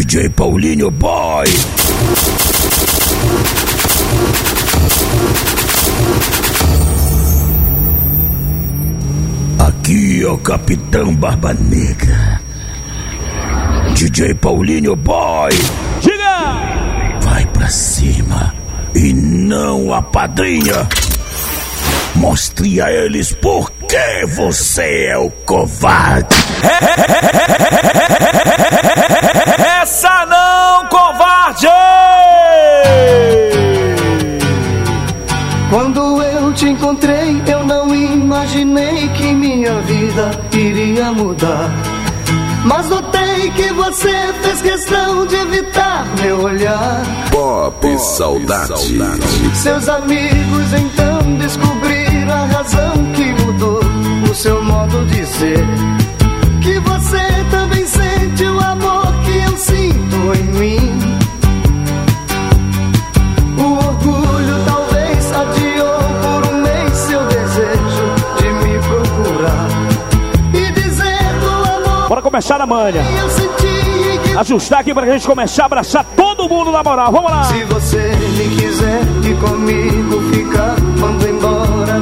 DJ Paulinho Boy. Aqui é o Capitão Barba Negra. DJ Paulinho Boy. Diga! Vai pra cima e não a padrinha. Mostre a eles por que você é o covarde. Essa não, covarde! Quando eu te encontrei, eu não imaginei que minha vida iria mudar. Mas notei que você fez questão de evitar meu olhar. Pop, saudade. Seus amigos então o seu modo de ser. Que você também sente o amor que eu sinto em mim. O orgulho talvez adiou por um mês seu desejo de me procurar. E dizer do amor Bora começar a manha. Ajustar aqui pra gente começar a abraçar todo mundo na moral. Vamos lá! Se você me quiser e comigo ficar, mando embora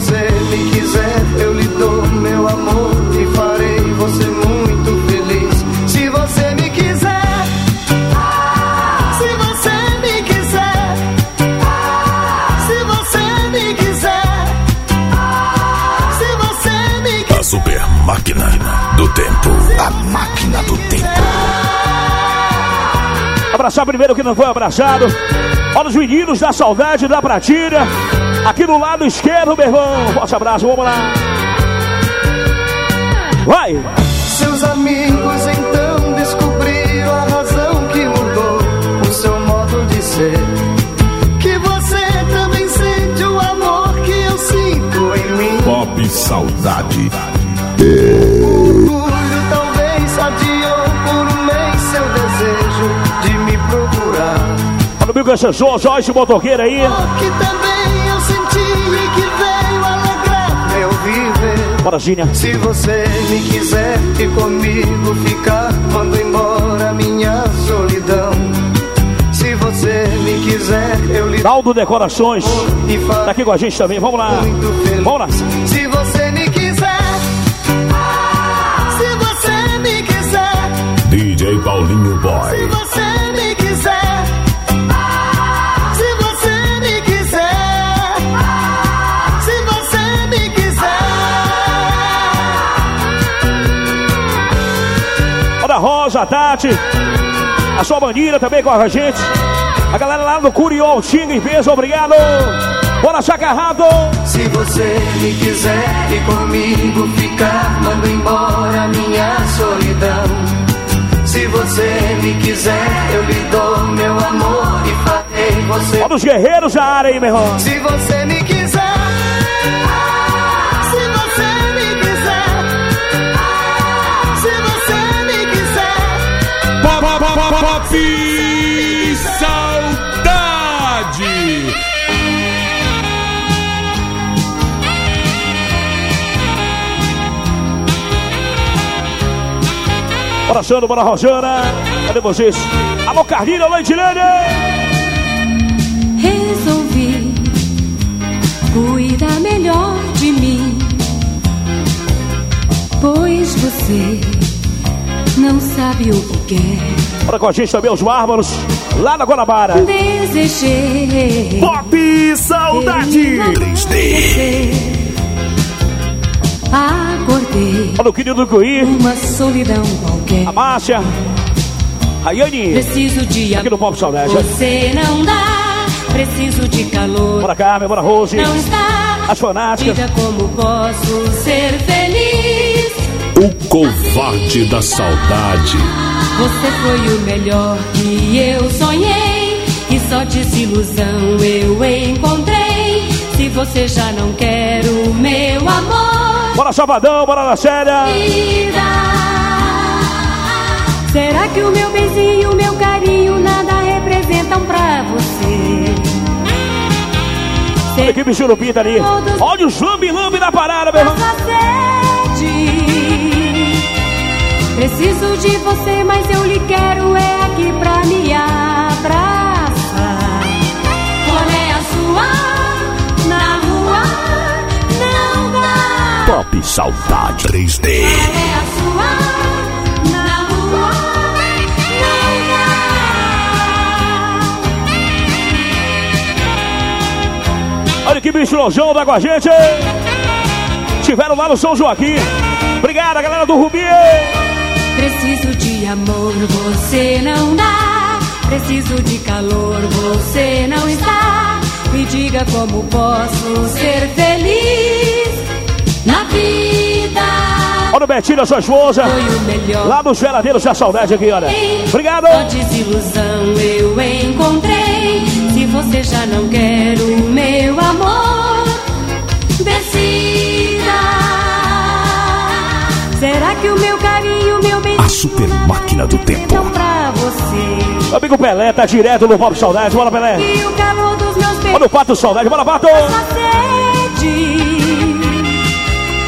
você me quiser, eu lhe dou meu amor e farei você muito feliz. Se você me quiser, se você me quiser, se você me quiser, se você me quiser. A super máquina do tempo. A máquina do tempo. Abraçar primeiro que não foi abraçado. Olha os meninos da saudade da Pratilha. Aqui do lado esquerdo, meu irmão. Forte abraço, vamos lá. Vai! Seus amigos então descobriram a razão que mudou o seu modo de ser. Que você também sente o amor que eu sinto em mim. Pop saudade. Orgulho talvez adiou por um mês seu desejo de me procurar. Olha o meu assessor, Joyce Motoqueira aí. Que também Bora, Gínia. Se você me quiser e comigo ficar, mando embora minha solidão. Se você me quiser, eu lhe Naldo Decorações. e Tá aqui com a gente também. Vamos lá. muito feliz. Vamos lá. Se você me quiser, se você me quiser, DJ Paulinho se Boy. A a Tati. A sua bandida também com a gente. A galera lá no Curió, Tinga em peso, obrigado. Bora, Chacarrado. Se você me quiser e comigo ficar, mando embora minha solidão. Se você me quiser, eu lhe dou meu amor e farei você. Olha os guerreiros da área aí, meu irmão. Se você me quiser, Pop saudade. Bora, Sandro, bora, Rosana. Cadê vocês? Alô, Carlinhos, alô, Edilene. Resolvi cuidar melhor de mim, pois você não sabe o que quer. Bora com a gente também, os bárbaros. Lá na Guanabara. Desejei Pop Saudade. 3D. Acordei Olha o querido Cuí. uma solidão qualquer. A Márcia. A Yane. Preciso de Aqui no amor. Pop Saudade. Você não dá. Preciso de calor. Bora, Carmen, bora, Rose. Não está. As fanáticas. Diga como posso ser feliz. O covarde da saudade. Você foi o melhor que eu sonhei. E só desilusão eu encontrei. Se você já não quer o meu amor, Bora, Salvadão, bora na séria. vida. Será que o meu beijinho, o meu carinho, nada representam pra você? Olha a equipe Churupim tá ali. Olha o lambe-lambe da parada, meu irmão. Preciso de você, mas eu lhe quero é aqui pra me abraçar. Qual é a sua? Na rua não dá. Pop Saudade 3D. Qual é a sua? Na rua não dá. Olha que bicho lojão tá com a gente. Estiveram lá no São Joaquim. Obrigado, galera do Rubi. Preciso de amor, você não dá. Preciso de calor, você não está. Me diga como posso ser feliz na vida. Olha o Betinho, sua esposa. Lá dos geladeiros da saudade aqui, olha. Obrigado. Só desilusão eu encontrei. Se você já não quer o meu amor, decida. Será que o meu carinho, meu bem A super máquina do tempo. você? Meu amigo Pelé tá direto no Pop Saudade. Bora, Pelé. E o calor dos meus beijos Olha o Pato Saudade. Bora, Pato.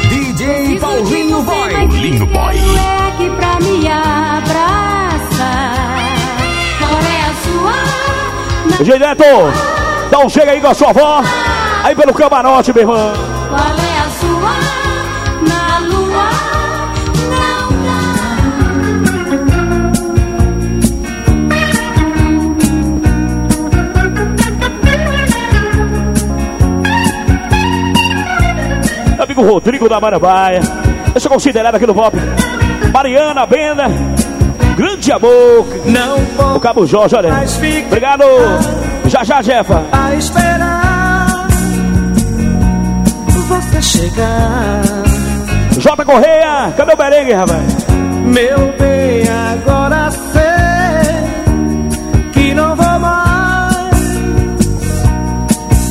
DJ Paulinho Boy. Paulinho Boy. É aqui pra me abraçar. Qual é a sua? Direto. Então chega aí com a sua avó. Aí pelo camarote, meu irmão. Qual é a sua? Na lua amigo Rodrigo da Marambaia. Eu sou considerado aqui no Pop. Mariana Benda. Grande amor. Não O Cabo Jorge, olha. Obrigado. Já já, Jefa. a esperar você chegar. J Correia. Cadê o merengue, rapaz? Meu bem, agora sei que não vou mais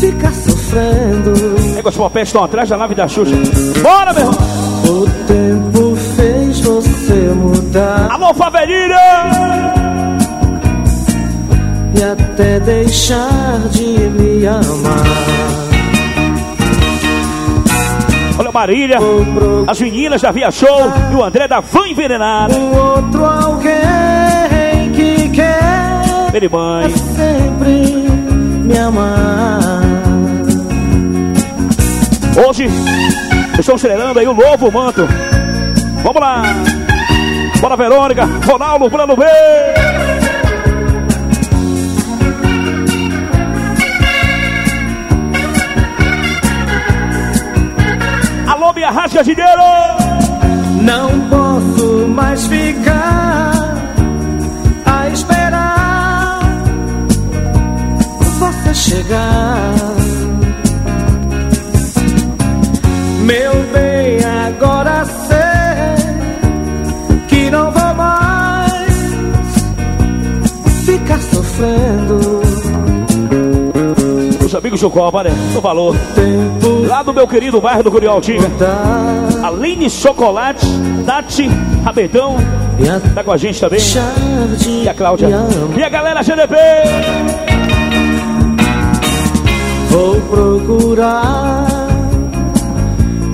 ficar sofrendo. É que os popés estão atrás da nave da Xuxa. Bora, meu irmão. O tempo fez você mudar Alô, Favelinha. e até deixar de me amar. Olha a Marília. As meninas da Via Show e o André da Fã Envenenada. um outro alguém que quer Ele mãe. sempre me amar. Hoje estão estreando aí o novo manto. Vamos lá. Bora, Verônica. Ronaldo, plano B. Alô, minha rasga dinheiro. Não posso mais ficar a esperar você chegar. Copa, né? Do valor. Lá do meu querido bairro do Curialtinga. dá Aline Chocolate, Tati, Rabetão. a Tá com a gente também. E a Cláudia. E a galera GDP. Vou procurar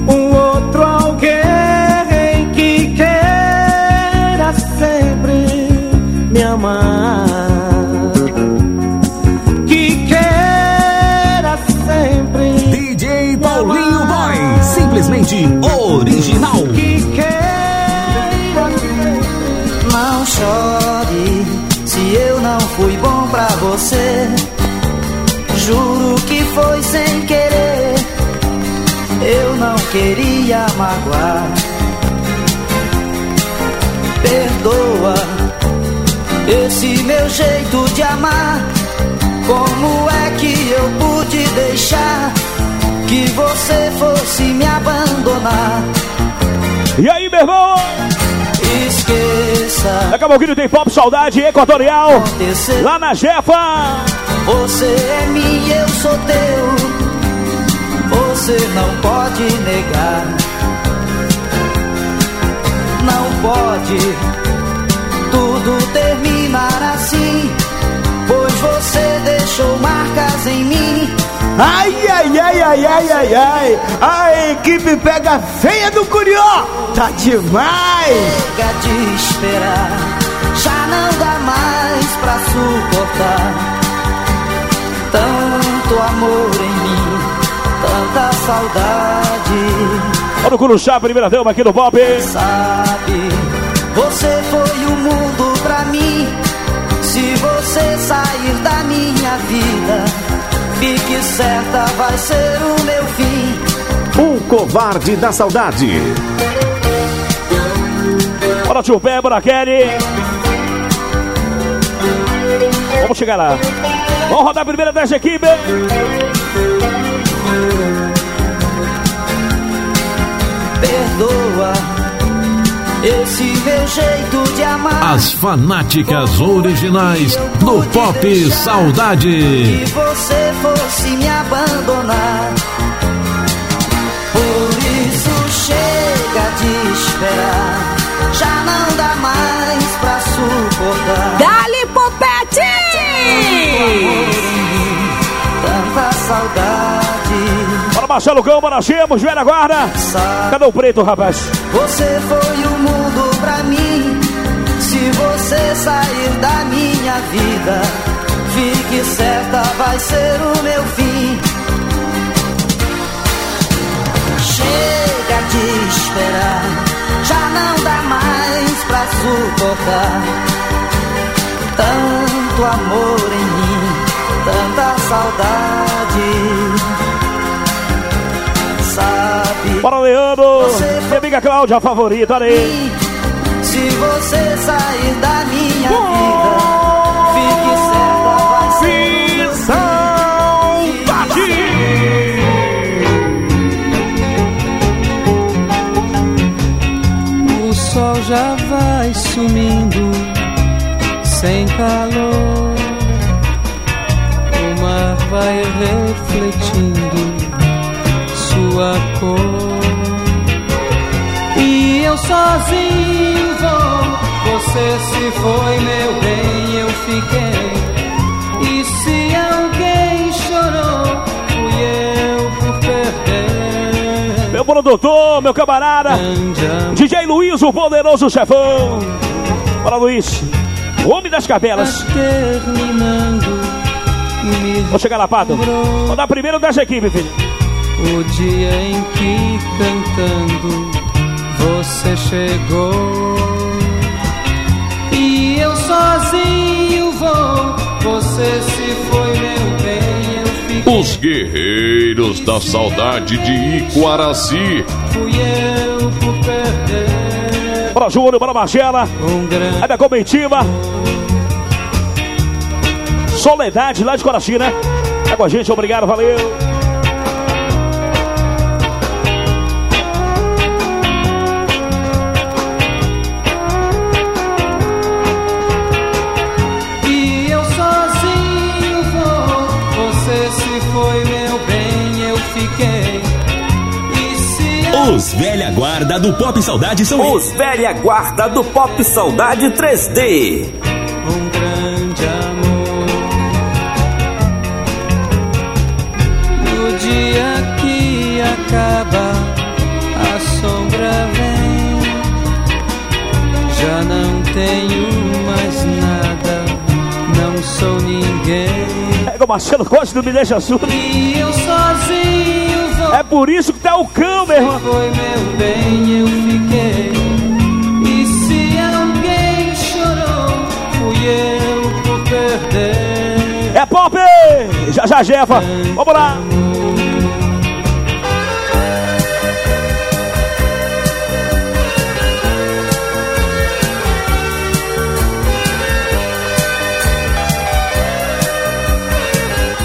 um outro alguém que queira sempre me amar. Original. que queira. Não chore se eu não fui bom pra você. Juro que foi sem querer. Eu não queria magoar. Perdoa esse meu jeito de amar. Como é que eu pude deixar que você fosse me abandonar? E aí, meu irmão? Esqueça. Daqui a pouquinho tem Pop Saudade Equatorial. Acontecer. Lá na Jefa. Você é minha, eu sou teu. Você não pode negar. Não pode tudo terminar assim. Pois você deixou marcas em mim. Ai, ai, ai, ai, ai, ai, ai. A equipe pega feia do Curió. Tá demais. Chega de esperar, já não dá mais pra suportar. Tanto amor em mim, tanta saudade. Olha o Curuchá, primeira dama aqui no Pop. Sabe, você foi o mundo pra mim. Se você sair da minha vida, fique certa, vai ser o meu fim. O covarde da saudade. Bora, tio Pé, bora, Kelly. Vamos chegar lá. Vamos rodar a primeira dessa equipe. Perdoa esse meu jeito de amar. As fanáticas originais do Pop Saudade. Que você fosse me abandonar. Por isso chega de esperar. Marcelo bora, Chemos, velha guarda. Cadê o preto, rapaz? você foi o mundo pra mim. Se você sair da minha vida, fique certa, vai ser o meu fim. Chega de esperar, já não dá mais pra suportar. Tanto amor em mim, tanta saudade. Bora, Leandro. Minha amiga Cláudia, a favorita, olha aí. se você sair da minha vida, fique certa, vai ser. O sol já vai sumindo sem calor. O mar vai refletindo sua cor. Sozinho vou. Você se foi, meu bem, eu fiquei. E se alguém chorou, fui eu por perder. Meu produtor, meu camarada. DJ Luiz, o poderoso chefão. Bora, Luiz. O homem das terminando me Vou chegar lá, Pato. Vou dar primeiro dessa equipe, filho. o dia em que cantando chegou e eu sozinho vou você se foi meu bem eu fiquei Os guerreiros da saudade de Iquaraci. fui eu por perder Bora, Júnior, bora, Marcela. um grande Aí da comitiva. Soledade lá de Coraci, né? Tá com a gente, obrigado, valeu. Velha guarda do Pop Saudade são Os velha guarda do Pop Saudade 3D. um grande amor. No dia que acaba, a sombra vem. Já não tenho mais nada, não sou ninguém. Pega o Marcelo Costa do Me Deixa Surdo. E eu sozinho vou. É por isso que o cão, meu irmão. Foi meu bem, eu fiquei. E se alguém chorou, fui eu por perder. É pop! Já já, Jefa. Vamos lá.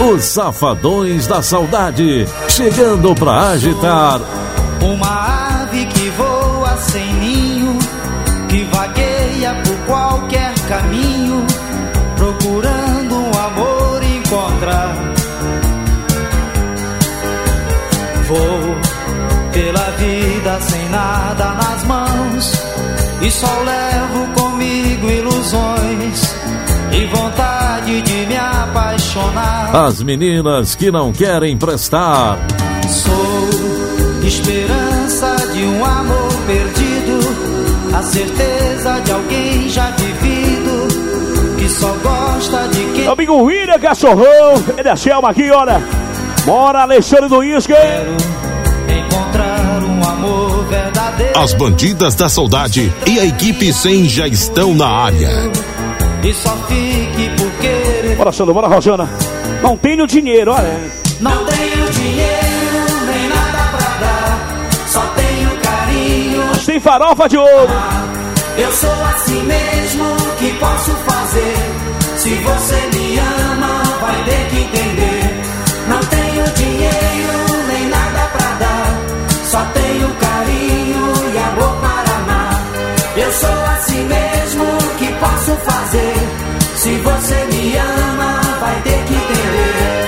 Os safadões da saudade. Chegando pra agitar. Uma ave que voa sem ninho, que vagueia por qualquer caminho, procurando um amor encontrar. Vou pela vida sem nada nas mãos, e só levo comigo ilusões e vontade de me apaixonar. As meninas que não querem prestar. Sou esperança de um amor perdido, a certeza de alguém já vivido, que só gosta de quem. Amigo William Cachorrão, ele é Selma aqui, olha. Bora, Alexandre do Isque. Encontrar um amor verdadeiro. As bandidas da saudade e a equipe 100 já estão na área. E só fique por querer. Bora, Sandro, bora, Rosana. Não tenho dinheiro, olha. Não tenho dinheiro, nem nada pra dar. Só tenho carinho. Mas tem farofa de ouro. Eu sou assim mesmo, que posso fazer? Se você me ama, vai ter que entender. Não tenho dinheiro, nem nada pra dar. Só tenho carinho e amor para amar. Eu sou assim mesmo, posso fazer? Se você me ama, vai ter que entender.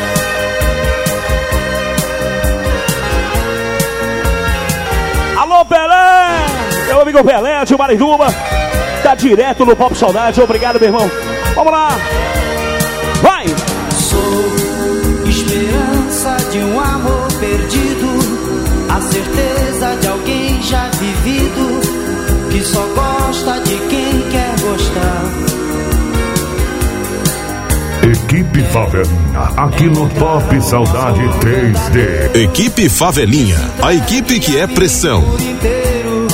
Alô, Pelé! Meu amigo Pelé de Marituba. Tá direto no Pop Saudade. Obrigado, meu irmão. Vamos lá. Vai! Sou esperança de um amor perdido, a certeza de alguém já vivido, só gosta de quem quer gostar. Equipe Favelinha, aqui no Top Saudade 3D. Equipe Favelinha, a equipe que é pressão. Inteiro,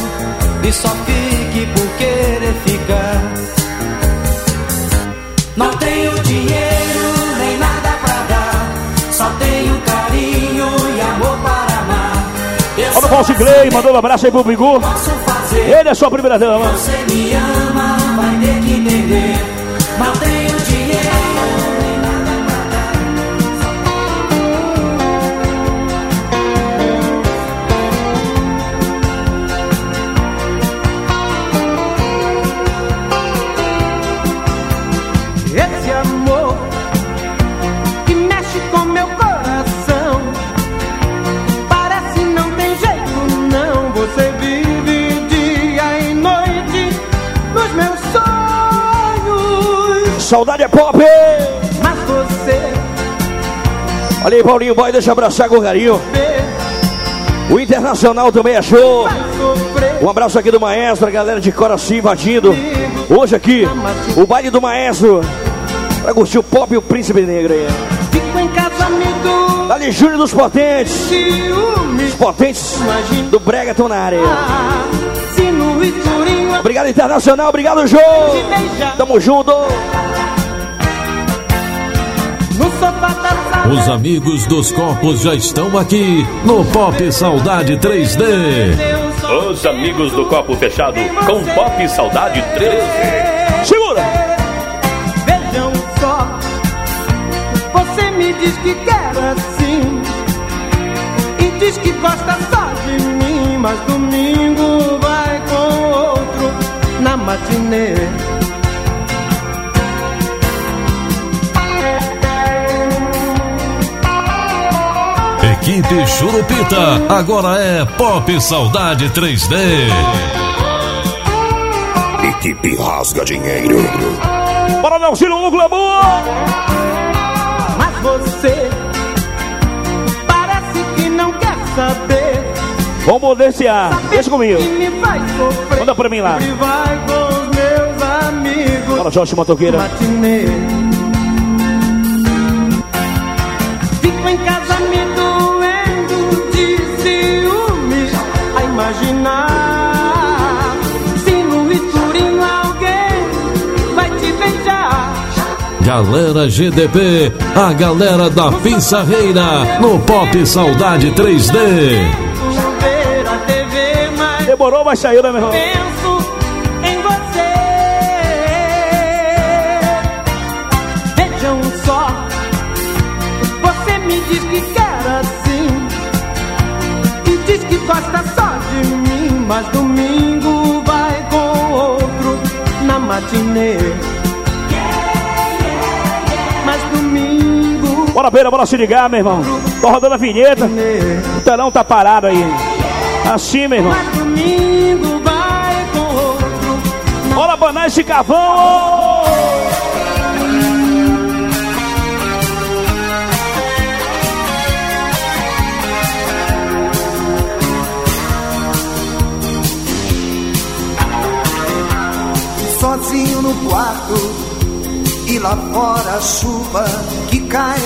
e só fique por querer ficar. Não tenho dinheiro, nem nada pra dar, só tenho carinho e amor para amar. Olha o Valci Clay, mandou um abraço aí pro Bigu. Fazer. Ele é sua primeira dama. Você me ama, vai ter que entender. Não tenho Saudade é pop! Mas você Olha aí, Paulinho Boy, deixa eu abraçar com carinho. O Internacional também é show. vai sofrer. Um abraço aqui do Maestro, a galera de Coraci invadindo. Hoje aqui, o baile do Maestro. Pra curtir o pop e o Príncipe Negro aí. Fico em casa, amigo. Dali Júnior dos Potentes. Os Potentes do Brega estão na área. Escurinho Obrigado, Internacional. Obrigado, Jô. beijar. Tamo junto. Os amigos dos copos já estão aqui no Pop Saudade 3D. Eu só Os amigos do Copo Fechado com Pop Saudade 13. Segura. Vejam só, você me diz que quer assim e diz que gosta só de mim, mas domingo vai com outro na matinê. Equipe Churupita, agora é Pop Saudade 3D. Equipe Rasga Dinheiro. Bora, Nelsinho, o Glamour. Mas você parece que não quer saber. Vamos potenciar. Deixa comigo. Manda pra mim lá. Bora, Jorge Motoqueira. matinê. Imaginar se no escurinho alguém vai te beijar. Galera GDP, a galera da Pizzarreira, no Pop Saudade 3D. Ver a TV, mas Demorou, mas saiu, né, meu irmão? penso em você. Vejam só, você me diz que quer assim e diz que gosta só mas domingo vai com outro na matinê. Mas domingo Bora, beira, bora se ligar, meu irmão. Tô rodando a vinheta. O telão tá parado aí. Assim, meu irmão. mas domingo vai com outro Bora banar esse cavão. No quarto e lá fora a chuva que cai.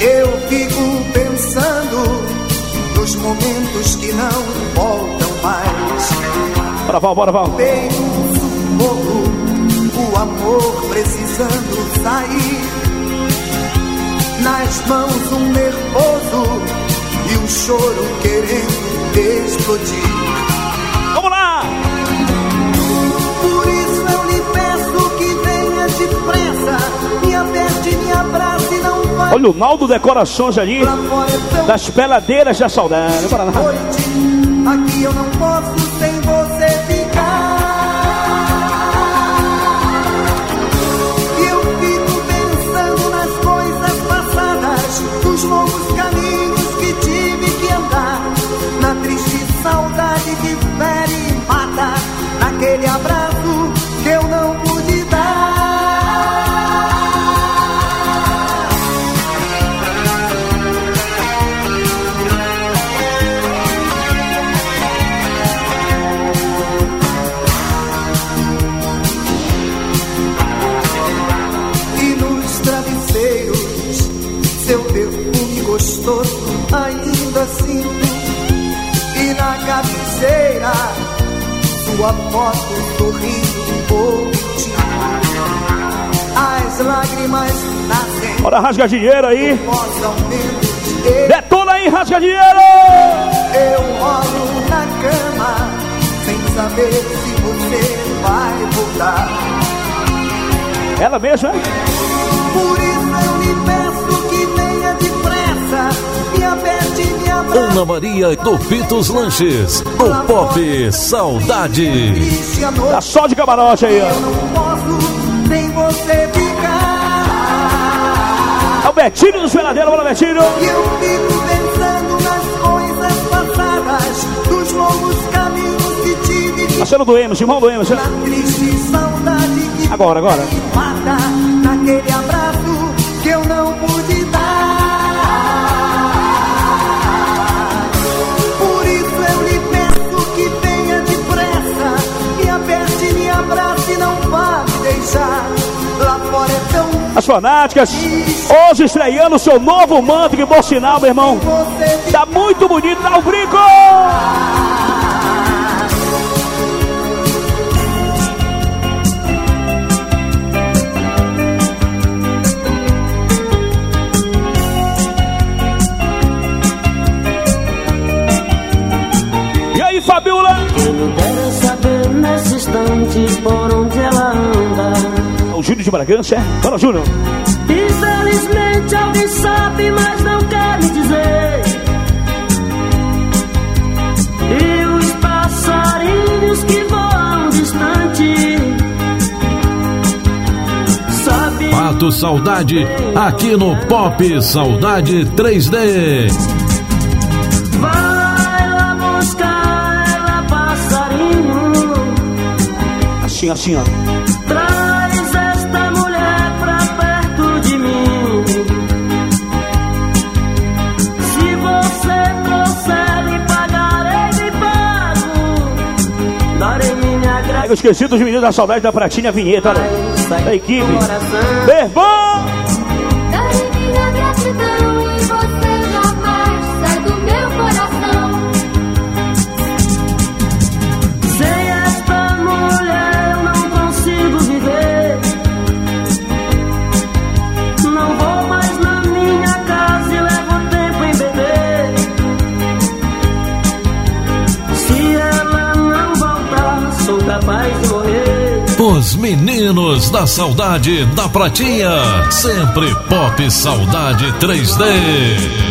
Eu fico pensando nos momentos que não voltam mais. Bora, Val, bora, Val. Tem um sufoco, o amor precisando sair. Nas mãos um nervoso e o choro querendo explodir. Olha o Naldo Decorações ali, das peladeiras da saudade. Bora lá. Noite, aqui eu não posso sua foto sorrindo por ti. As lágrimas nascem. Bora, rasga dinheiro aí. Detona aí, rasga dinheiro! eu rolo na cama sem saber se você vai voltar. Ela mesma, hein? Por isso eu lhe peço que venha depressa, Ana Maria do Pitos Lanches, do Pop Saudade. Tá só de camarote aí, eu ó. não posso sem você ficar. É o Betinho dos Peladeiros, bora, Betinho! E eu fico pensando nas coisas passadas, dos longos caminhos que tive que Tá sendo do Emerson, irmão do Emerson. que Agora, agora. mata naquele abraço As fanáticas, hoje estreando o seu novo manto, que por sinal, meu irmão, tá muito bonito, dá o brinco! E aí, Fabiola? Eu quero saber nesse instante por onde ela anda. O Júnior de Bragança, é? Bora, Júnior. Infelizmente alguém sabe, mas não quer me dizer. E os passarinhos que voam distante. Sabe Pato Saudade, aqui no Pop Saudade 3D. vai lá buscar ela, passarinho. Assim, assim, ó. Graça. Eu esqueci dos meninos da saudade da Pratinha Vinheta, olha. Da equipe. Meu irmão! Minha gratidão Os meninos da saudade da Pratinha, sempre Pop Saudade 3D.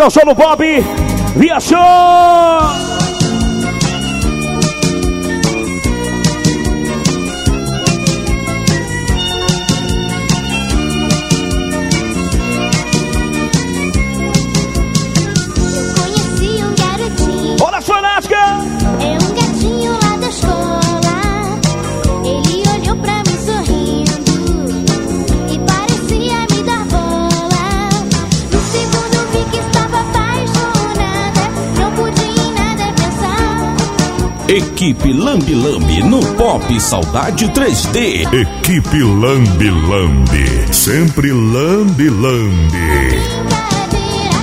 Que é o show do Bob. Via Equipe Lambi Lambi no Pop Saudade 3D. Equipe Lambi Lambi. Sempre Lambi Lambi.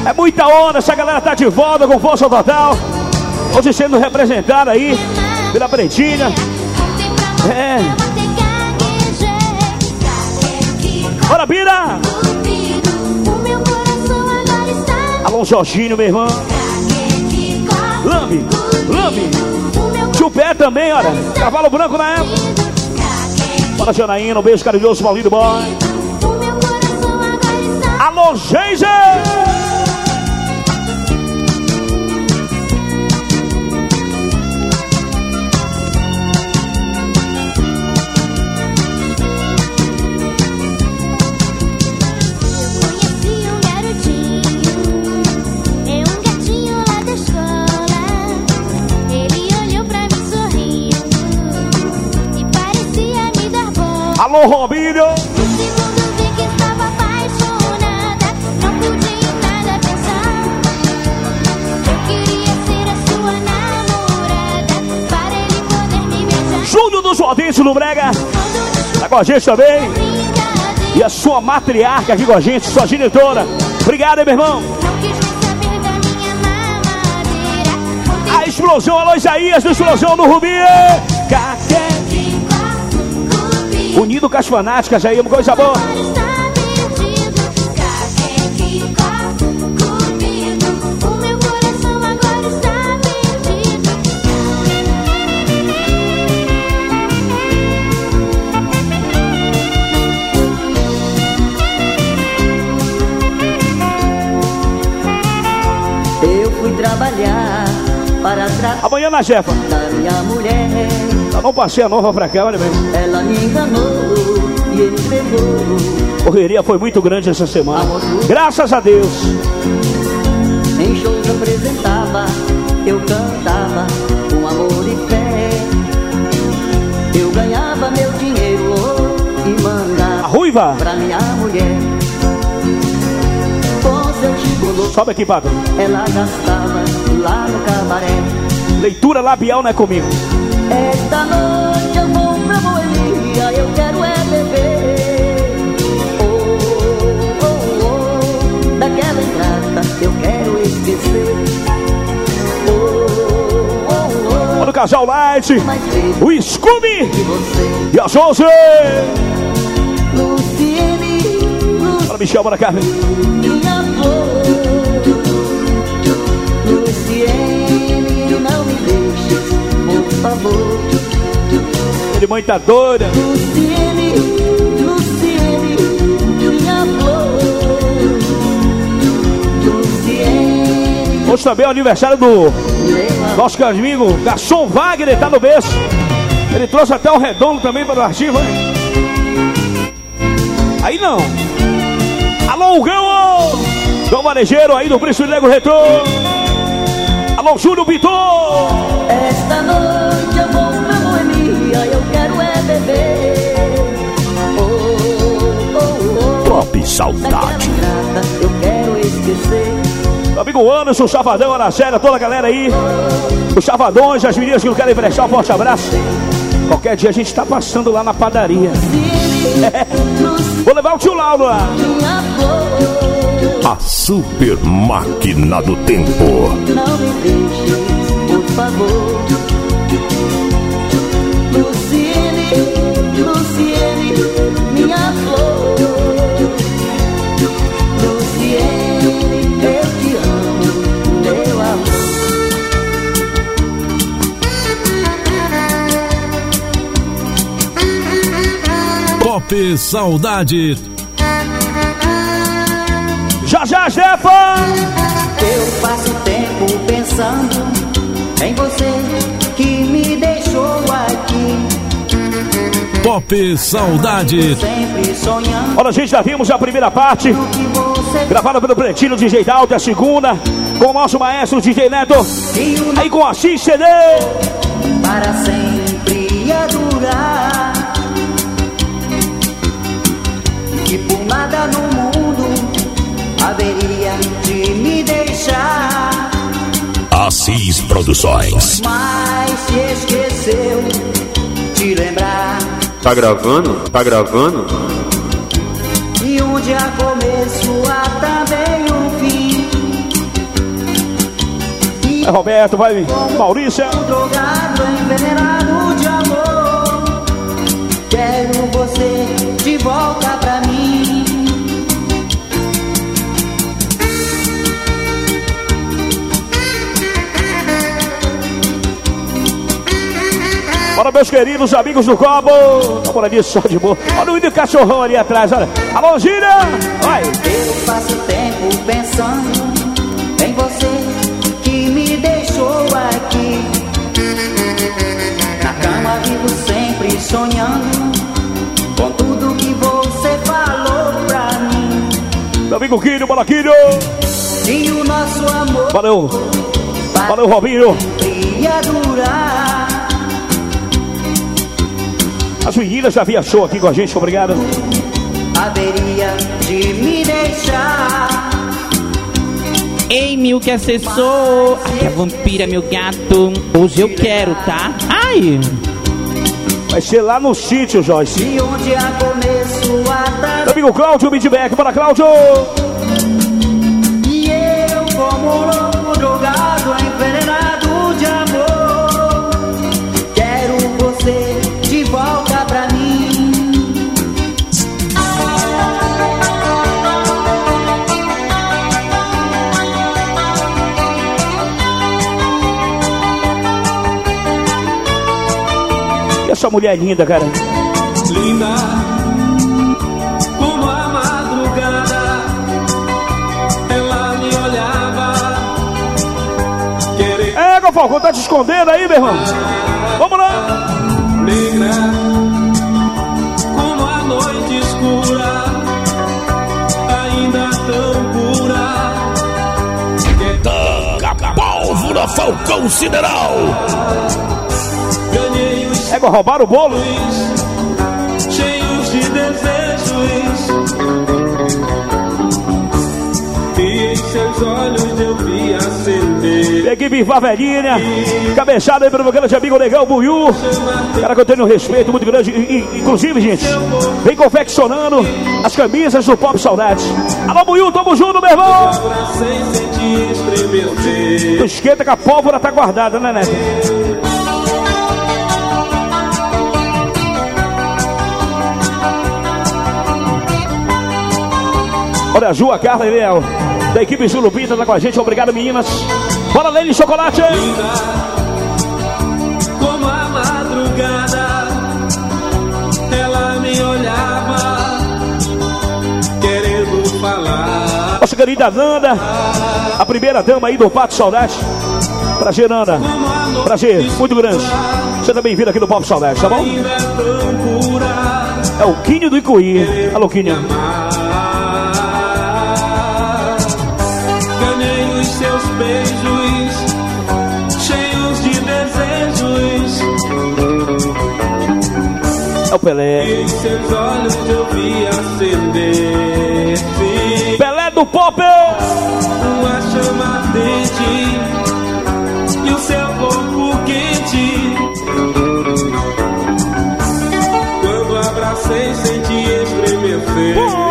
É muita onda, essa galera tá de volta com força total. Hoje sendo representada aí pela Pretinha. É. Bora, Bira! O meu coração agora está Alô, Jorginho, meu irmão. Lambe, lambe. Chupé também, olha. Cavalo branco na época. Bora, Janaína. Um beijo carinhoso, Paulinho Boy. Alô, Geise! Me beijar. Júnior do Jordente no Brega. Tá com a gente também. E a sua matriarca aqui com a gente, sua diretora. Obrigado, meu irmão. A explosão, alô, Isaías, do explosão do Rubi. Caque- Unido com as fanáticas aí, uma coisa boa. O meu coração agora está perdido. Eu fui trabalhar para tratar Amanhã na Jefa. da minha mulher. Tá bom, passei a nova pra cá, olha mesmo. Ela me enganou e entregou. Correria foi muito grande essa semana. Graças a Deus. Em shows apresentava, eu cantava com amor e fé. Eu ganhava meu dinheiro oh, e mandava A ruiva. pra minha mulher. Gigolô, Sobe aqui, patrão. ela gastava lá no cabaré. Leitura labial não é comigo. Esta noite eu vou pra boemia, eu quero é beber. Oh, oh, oh, daquela ingrata eu quero esquecer. Oh, oh, Olha o casal Light. oh, O Scooby. E a Jose. Luciene, Olha Michel, bora cá. minha flor. Favor. Ele mãe tá doida. Minha flor. Hoje também é o aniversário do nosso amigo Garçom Wagner, tá no berço. Ele trouxe até o redondo também para o arquivo, hein? Aí não. Alô, Gão! Gão Varejeiro aí do Príncipe Nego Retrô. Alô, Júlio Vitor! esta noite eu vou pra boemia, eu quero é beber. Oh, oh, oh, Top daquela Saudade. ingrata eu quero esquecer. Meu amigo Anderson, Chavadão, Ana Célia, toda a galera aí. Os Chavadões, as meninas que não querem prestar um forte abraço. Qualquer dia a gente tá passando lá na padaria. É. Vou levar o tio Lauro lá. Minha flor, A super máquina do tempo. não me deixes, por favor. Luciene, Luciene, minha flor. Luciene, eu te amo, meu amor. Pop Saudade. Já Jefa! Eu passo tempo pensando em você que me deixou aqui. Pop Saudade. Sempre sonhando Olha, gente, já vimos a primeira parte, gravada pelo Pretinho DJ Dalto, a segunda, com o nosso maestro DJ Neto, e o aí com a X CD. para sempre ia durar. Que por nada no mundo haveria de me deixar. Assis Produções. Mas se esqueceu de lembrar Tá gravando? Tá gravando? E um dia começo há também um fim. Vai, Roberto, vai, Maurícia. Um drogado envenenado de amor. Quero você de volta Bora, meus queridos amigos do Cobo. Bora disso, só de boa. Olha o índio cachorrão ali atrás, olha. Alô, Gira! Vai! Eu passo tempo pensando em você que me deixou aqui. Na cama vivo sempre sonhando com tudo que você falou pra mim. Meu amigo Quinho, bora, Quinho! E o nosso amor Valeu! Valeu, Robinho! ia durar. As meninas já viajou aqui com a gente, obrigado. Haveria de me deixar. Ei, meu que assessor, aqui é a vampira, meu gato. Hoje eu quero, tá? Ai! Vai ser lá no sítio, Joyce. E onde a começo a Meu amigo Cláudio, Midback, bora, Cláudio! E eu como essa mulher linda, cara. Linda como a madrugada, ela me olhava. Querer É, Gofalcão, tá te escondendo aí, meu irmão? Vamos lá! negra como a noite escura, ainda tão pura. Taca pólvora, Falcão Sideral. É, roubaram o bolo? cheios de desejos. E em seus olhos eu vi acender. Equipe Favelinha, cabeçada aí pelo meu grande amigo Legal Buiu. Cara que eu tenho um respeito muito grande. Inclusive, gente, vem confeccionando as camisas do Pop Saudade. Alô, Buiu, tamo junto, meu irmão! Não esquenta que a pólvora tá guardada, né, Neto? Olha, a Ju, a Carla e Léo, da equipe Julupita, tá com a gente. Obrigado, meninas. Bora, Lene Chocolate! Como a madrugada, ela me olhava, querendo falar. Nossa querida Nanda, a primeira dama aí do Pato Saudade. Prazer, Nanda. Prazer, muito grande. Seja bem-vindo aqui no Pop Saudade, tá bom? É. É o Quinho do Icuí. Alô, Quinho. É o Pelé. Em seus olhos eu vi acender. Pelé do Pop! uma chama ardente e o seu corpo quente. Quando abracei, senti estremecer.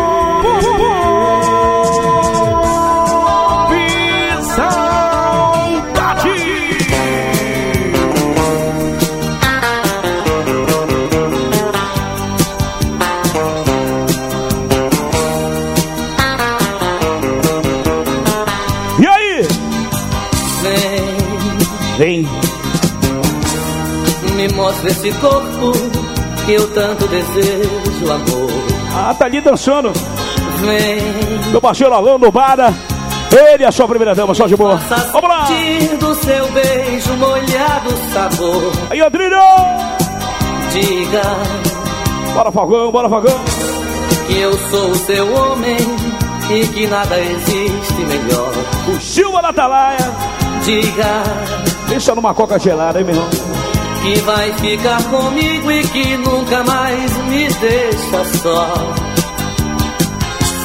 Esse corpo que eu tanto desejo, amor Ah, tá ali dançando. Vem. Meu parceiro Alan do Bada. Ele é a sua primeira dama, só de boa. Vamos lá! Do seu beijo molhado sabor. Aí, Andrinho! Diga Bora, Falcão, bora, Falcão. que eu sou o seu homem e que nada existe melhor. O Silva da Atalaia. Diga Deixa numa coca gelada, hein, meu irmão? Que vai ficar comigo e que nunca mais me deixa só.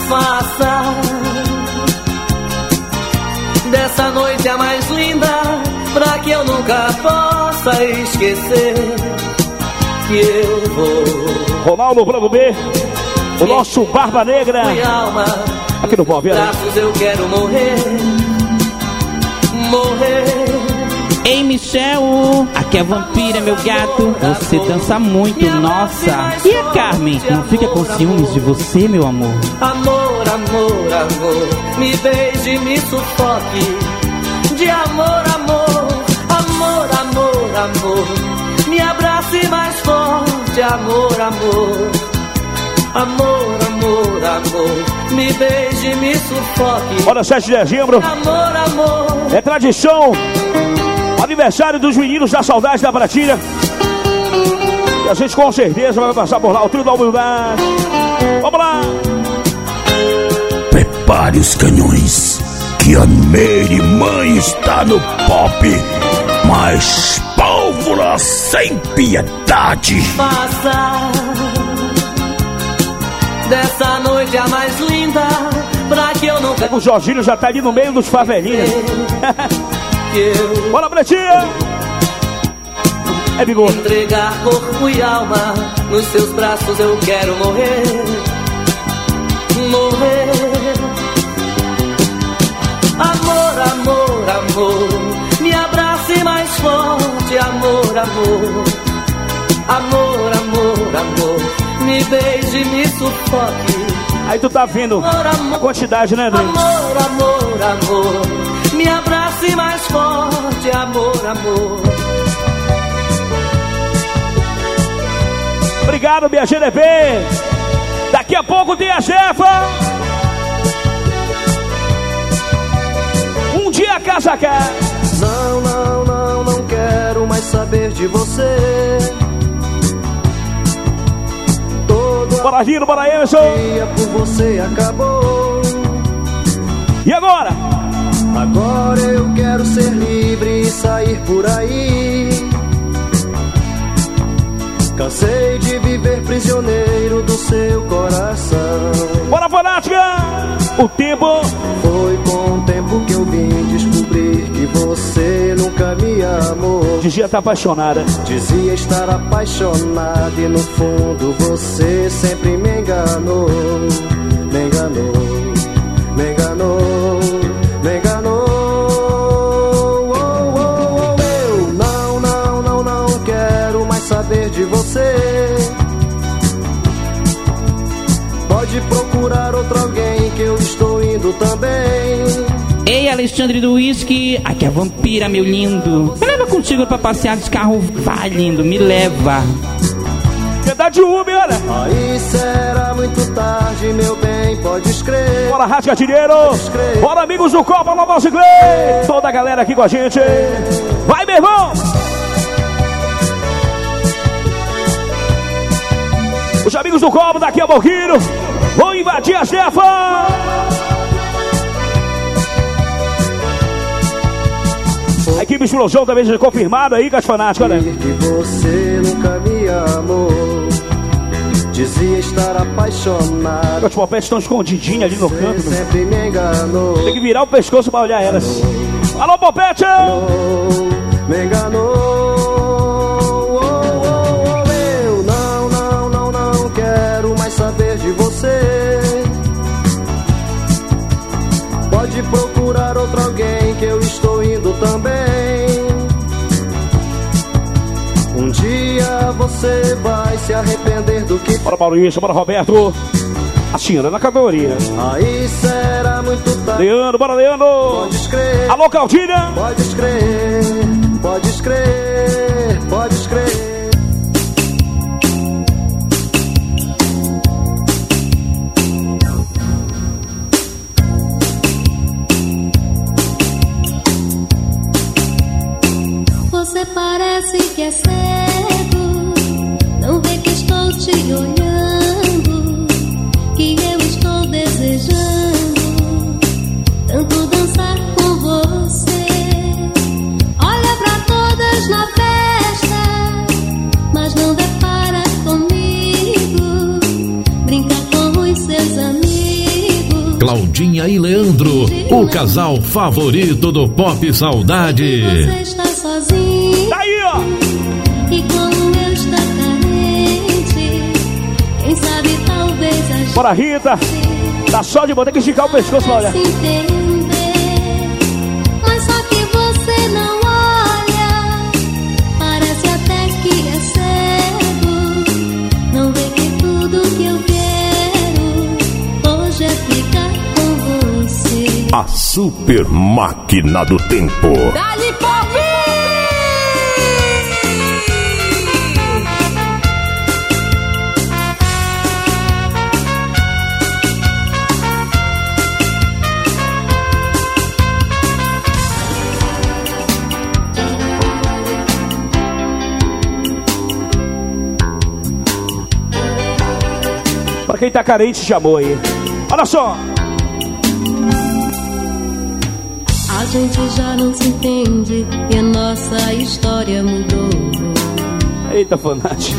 Faça dessa noite a mais linda, pra que eu nunca possa esquecer que eu vou. Ronaldo Branco B. O nosso Barba Negra. Alma, Aqui no braços eu quero morrer, morrer. Ei, Michel, aqui é a vampira, meu gato. Você dança muito, nossa. E a Carmen? Não fica com ciúmes de você, meu amor? Amor, amor, amor, me beije, me sufoque. De amor, amor, amor, amor, amor, me abrace mais forte. Amor, amor, amor, amor, amor, me beije, me sufoque. Olha, 7 de dezembro. Amor, amor, É tradição. Aniversário dos meninos da saudade da Pratilha. E a gente com certeza vai passar por lá. O trio da humildade. Vamos lá. Prepare os canhões, que a Meire Mãe está no pop. Mas pólvora sem piedade. faça dessa noite a mais linda, pra que eu nunca O Jorginho já tá ali no meio dos favelinhos. que eu Bora, Pretinha. É bigode. entregar corpo e alma nos seus braços eu quero morrer. Morrer. Amor amor amor me abrace mais forte. Amor amor. Amor amor amor me beije me sufoque. Aí tu tá vendo amor a amor quantidade, né, André? amor amor amor me abrace mais forte amor amor Obrigado, minha GDP. Daqui a pouco tem a Jefa. Um dia a casa quer. Não, não, não, não quero mais saber de você. Todo Bora, Gino, bora, Emerson. dia por você acabou. E agora? Agora eu quero ser livre e sair por aí. Cansei de viver prisioneiro do seu coração. Bora, fanática. O tempo. Foi com o tempo que eu vim descobrir que você nunca me amou. Dizia tá apaixonada. Dizia estar apaixonado e no fundo você sempre me enganou. Me enganou, me enganou, Pode procurar outro alguém que eu estou indo também. Ei, Alexandre do Whisky, aqui é a vampira, meu lindo. Me leva contigo pra passear de carro. Vai, lindo, me leva. Verdade de Uber, olha. Aí será muito tarde, meu bem, pode escrever. Bora, Rádio Gatilheiro. Bora, amigos do Copa Nova Inglês. Toda a galera aqui com a gente. Vai, meu irmão. Os amigos do Copa daqui a pouquinho vão invadir a Jefa. A equipe Explosão também já confirmada aí com as fanáticas, né? Que você nunca me amou. Dizia estar apaixonado. Os popetes estão escondidinhos ali no canto. enganou. Tem que virar o pescoço pra olhar elas. Alô, Popete! Me enganou. Você. Pode procurar outro alguém que eu estou indo também. Um dia você vai se arrepender do que Bora, Maurício, bora, Roberto. Assim, anda na categoria. Aí será muito tarde. Leandro, bora, Leandro. Pode escrever. Alô, Claudinha. Pode escrever, pode escrever, pode escrever. Parece que é cego. Não vê que estou te olhando, que eu estou desejando tanto dançar com você. Olha pra todas na festa, mas não depara comigo. Brinca com os seus amigos. Claudinha e Leandro, o casal favorito do Pop Saudade. Bora, Rita. Tá só de boa, tem que esticar o pescoço, olha. se entender. Mas só que você não quem tá carente de amor aí. Olha só. A gente já não se entende e a nossa história mudou. Eita, fanático.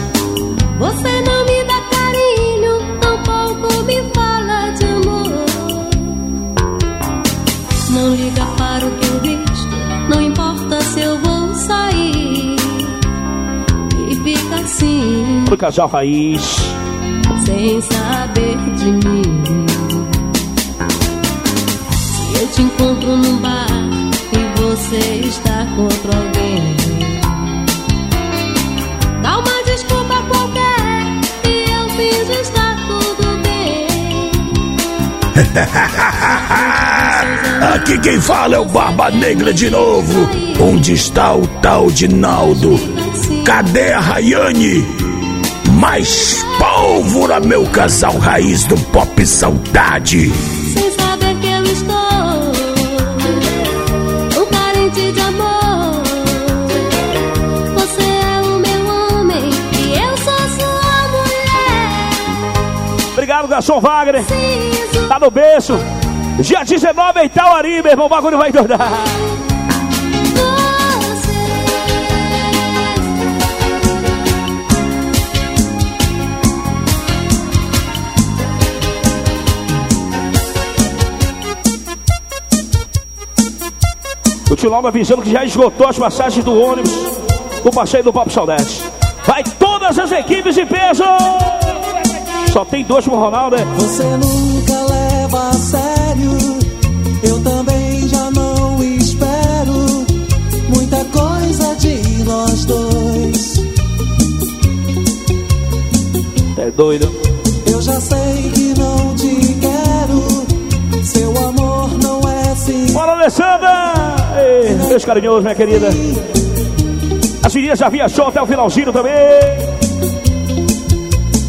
Você não me dá carinho, tampouco me fala de amor. Não liga para o que eu visto, não importa se eu vou sair. E fica assim, Pro casal raiz. Sem saber de mim. Se eu te encontro num bar e você está com outro alguém. Dá uma desculpa qualquer e eu finjo estar tudo bem. Aqui quem fala é o Barba Negra de novo. Onde está o tal de Naldo? Cadê a Rayane? Mais pólvora, meu casal raiz do pop saudade. Sem saber que eu estou um carente de amor. Você é o meu homem e eu sou sua mulher. Obrigado, garçom Wagner. Tá no berço. Dia 19 em Itauari, meu irmão. O bagulho vai doidar. Tilão avisando que já esgotou as passagens do ônibus do passeio do Papo Saudade. Vai todas as equipes em peso! Só tem dois pro Ronaldo, né? Você nunca leva a sério, eu também já não espero muita coisa de nós dois. É doido. Eu já sei que não te quero, seu amor não é sincero. Bora, Alessandra! Ei, Deus carinhoso, minha querida. As meninas já via show até o finalzinho também.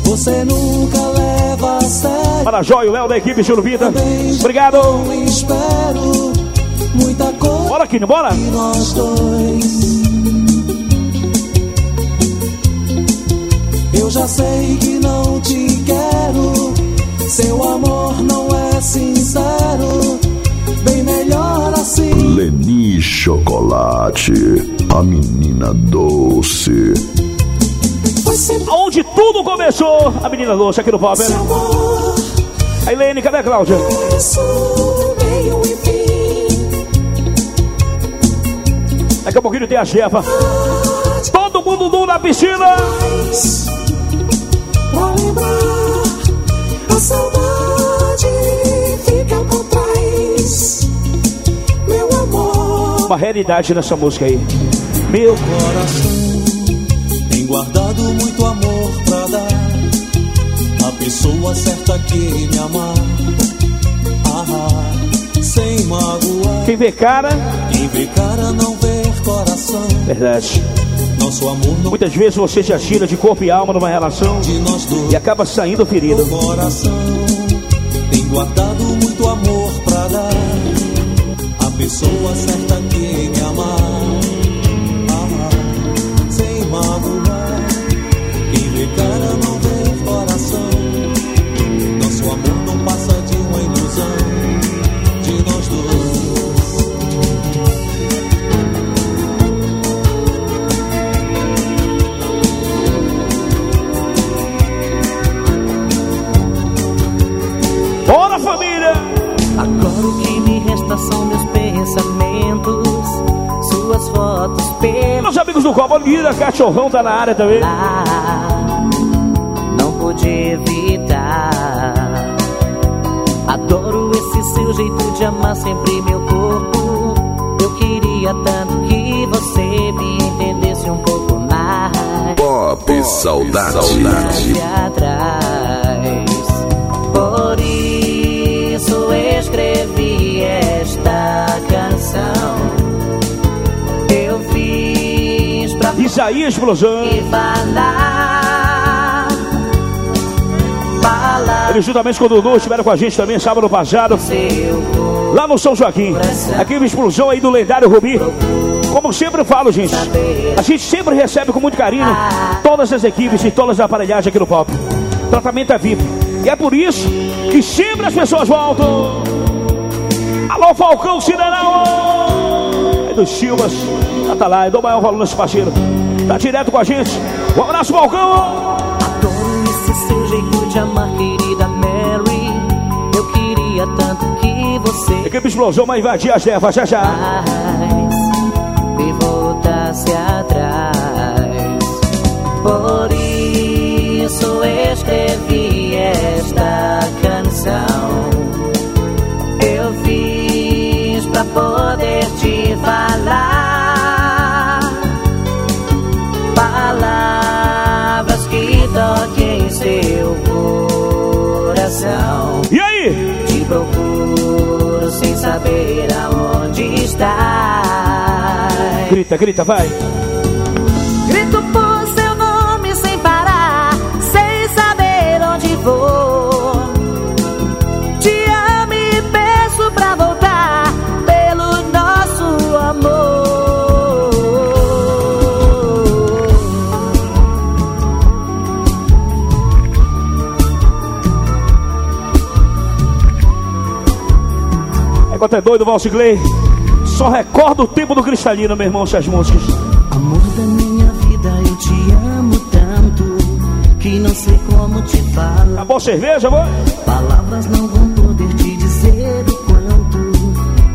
Você nunca leva a sério. Para Jóio, Léo da equipe Churubita. Obrigado. Não espero muita coisa Bora, Kino, bora. de nós dois. Eu já sei que não te quero, seu amor não é sincero. Bem melhor assim. Leni Chocolate, a menina doce. Onde tudo começou, a menina doce aqui no Pop. né? A Helene, cadê a Cláudia? Daqui a pouquinho tem a Jefa. Todo mundo nu na piscina. Pra lembrar, a saudade fica por trás. Uma realidade nessa música aí. Meu coração tem guardado muito amor pra dar. A pessoa certa que me amar. Ah, sem magoar. Quem vê cara, Quem vê cara não vê coração. verdade. Nosso amor não Muitas vezes você se atira de corpo e alma numa relação e acaba saindo ferido. Meu coração tem guardado pessoa certa que me amar. Fotos pelo Meus amigos do Copa Lira, cachorrão tá na área também. não pude evitar. Adoro esse seu jeito de amar sempre meu corpo. Eu queria tanto que você me entendesse um pouco mais. Pop Saudade. Saudade atrás. Isaías Explosão. falar. Falar Eles juntamente com o Dudu estiveram com a gente também sábado passado. Lá no São Joaquim. Aqui uma explosão aí do lendário Rubi. Como sempre eu falo, gente. A gente sempre recebe com muito carinho todas as equipes e todas as aparelhagens aqui no Pop. Tratamento é VIP. E é por isso que sempre as pessoas voltam. Alô, Falcão Cidadão! É dos Silvas. Tá lá, é do maior valor nesse parceiro. Tá direto com a gente. Um abraço, Falcão! Adoro esse seu jeito de amar, querida Mary. Eu queria tanto que você Equipe Explosão vai invadir as ervas já já. me aonde está. Grita, grita, vai. Grito por seu nome sem parar, sem saber onde vou. Te amo e peço pra voltar pelo nosso amor. Enquanto é doido, Valsigley. Só recorda o tempo do cristalino, meu irmão, essas músicas. Amor da minha vida, eu te amo tanto que não sei como te falar. Acabou a cerveja, amor? Palavras não vão poder te dizer o quanto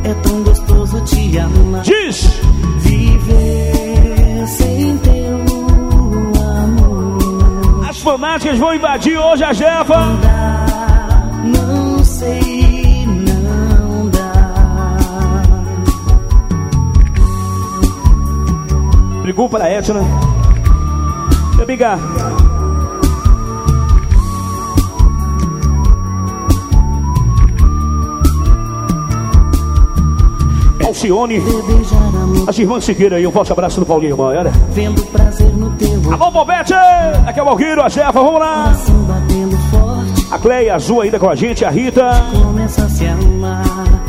é tão gostoso te amar. Diz! Viver sem teu amor. As fanáticas vão invadir hoje a Jefa. Brigou para a Etna. Amiga. Alcione, as irmãs Siqueira aí, um forte abraço do Paulinho, irmã, olha. Vendo prazer no teu Alô, Bobete! Aqui é o Valgueiro, a Jefa, vamos lá! forte. A Cleia Azul ainda com a gente, a Rita. Começa a se amar.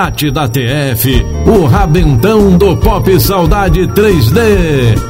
Tati da TF, o rabentão do Pop Saudade 3D.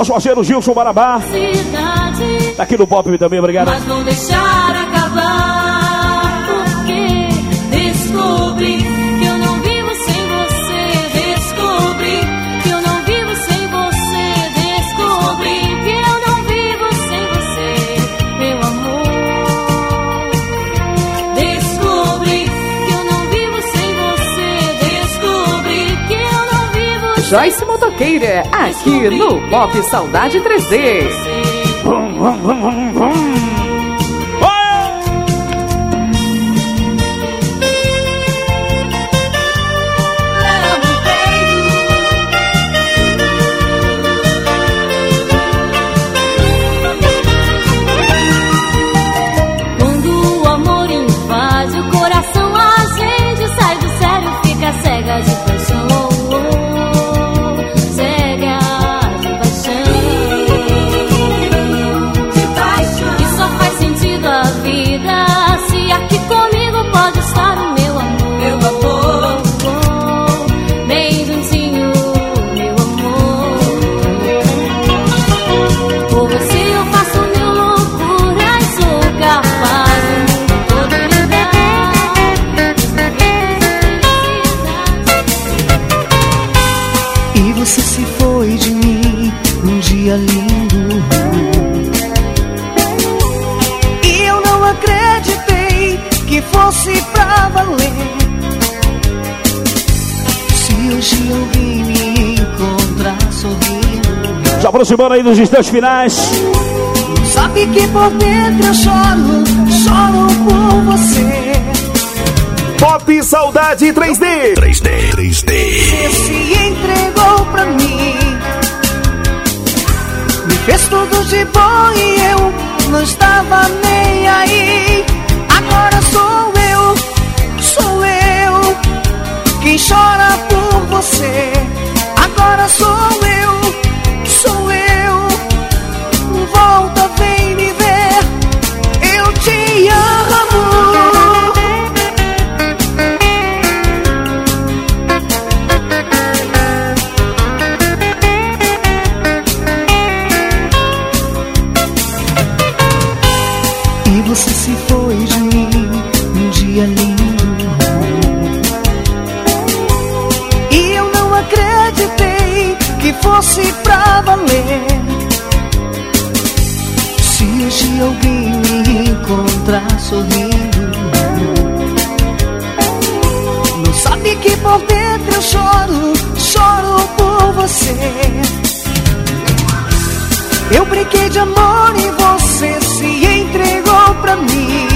Nosso parceiro Gilson Barabá. Cidade, Tá aqui no Pop também, obrigado. mas não deixar acabar. Porque descobri que eu não vivo sem você. Descobri que eu não vivo sem você. Descobri que eu não vivo sem você, meu amor. Descobri que eu não vivo sem você. Descobri que eu não vivo Joyce Aqui no Pop Saudade 3D. Quando o aproximando aí dos instantes finais. sabe que por dentro eu choro, choro por você. Pop Saudade 3D. 3D, 3D. Você se entregou pra mim. Me fez tudo de bom e eu não estava nem aí. Agora sou eu, sou eu quem chora por você. Agora sou eu, Eu sorrindo, não sabe que por dentro eu choro, choro por você. Eu brinquei de amor e você se entregou pra mim.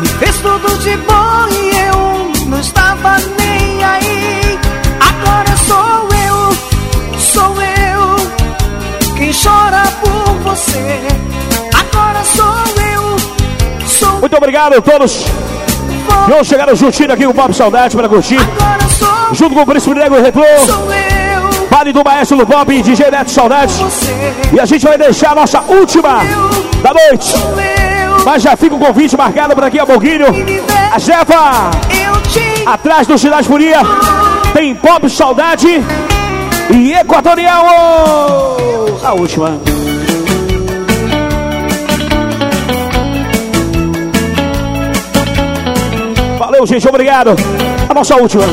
Me fez tudo de bom e eu não estava nem aí. Agora sou eu, sou eu quem chora por você. Muito obrigado a todos. E hoje chegaram juntinho aqui com o Pop Saudade para curtir. Junto com o Príncipe Negro Retrô. Vale do Maestro do Pop, DJ Neto Saudade. E a gente vai deixar a nossa última da noite. Mas já fica o convite marcado para daqui a pouquinho. A Jefa, atrás do Cidade Furia, tem Pop Saudade e Equatorial. A última. Valeu, gente, obrigado. A nossa última.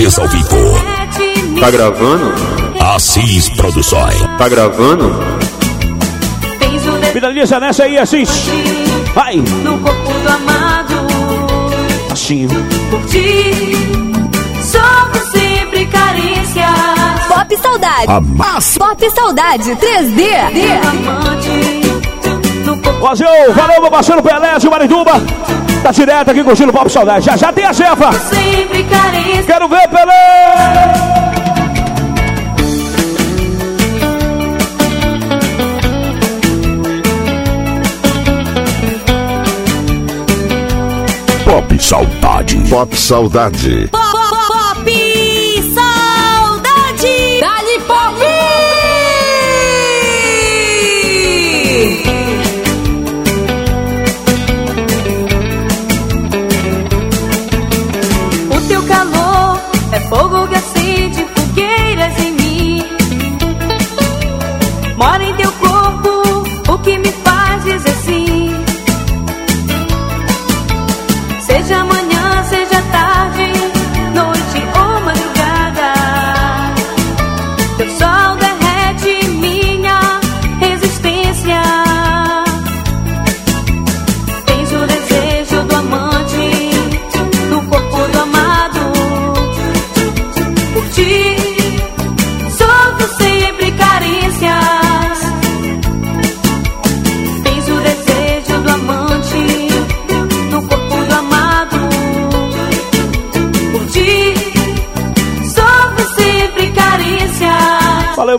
CDs ao vivo. Tá gravando? Assis Produções. Tá gravando? Desejo Finaliza nessa aí, Assis. Vai. no corpo do amado. Assim. Por ti, sofro sempre carícias. Pop Saudade. A massa. Pop Saudade 3D. Amante, Valeu, valeu, meu parceiro Pelé de Marituba. Tá direto aqui curtindo o Pop Saudade. Já já tem a jefa. Quero ver, Pelé! Pop Saudade. Pop Saudade. Pop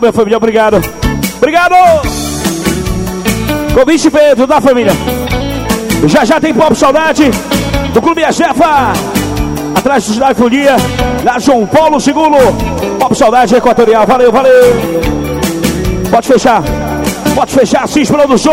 minha família, obrigado. Obrigado! Convite feito da família. Já já tem Pop Saudade do Clube Jefa. Atrás do Cidade Folia, na João Paulo II. Pop Saudade Equatorial. Valeu, valeu. Pode fechar. Pode fechar, Cis Produção.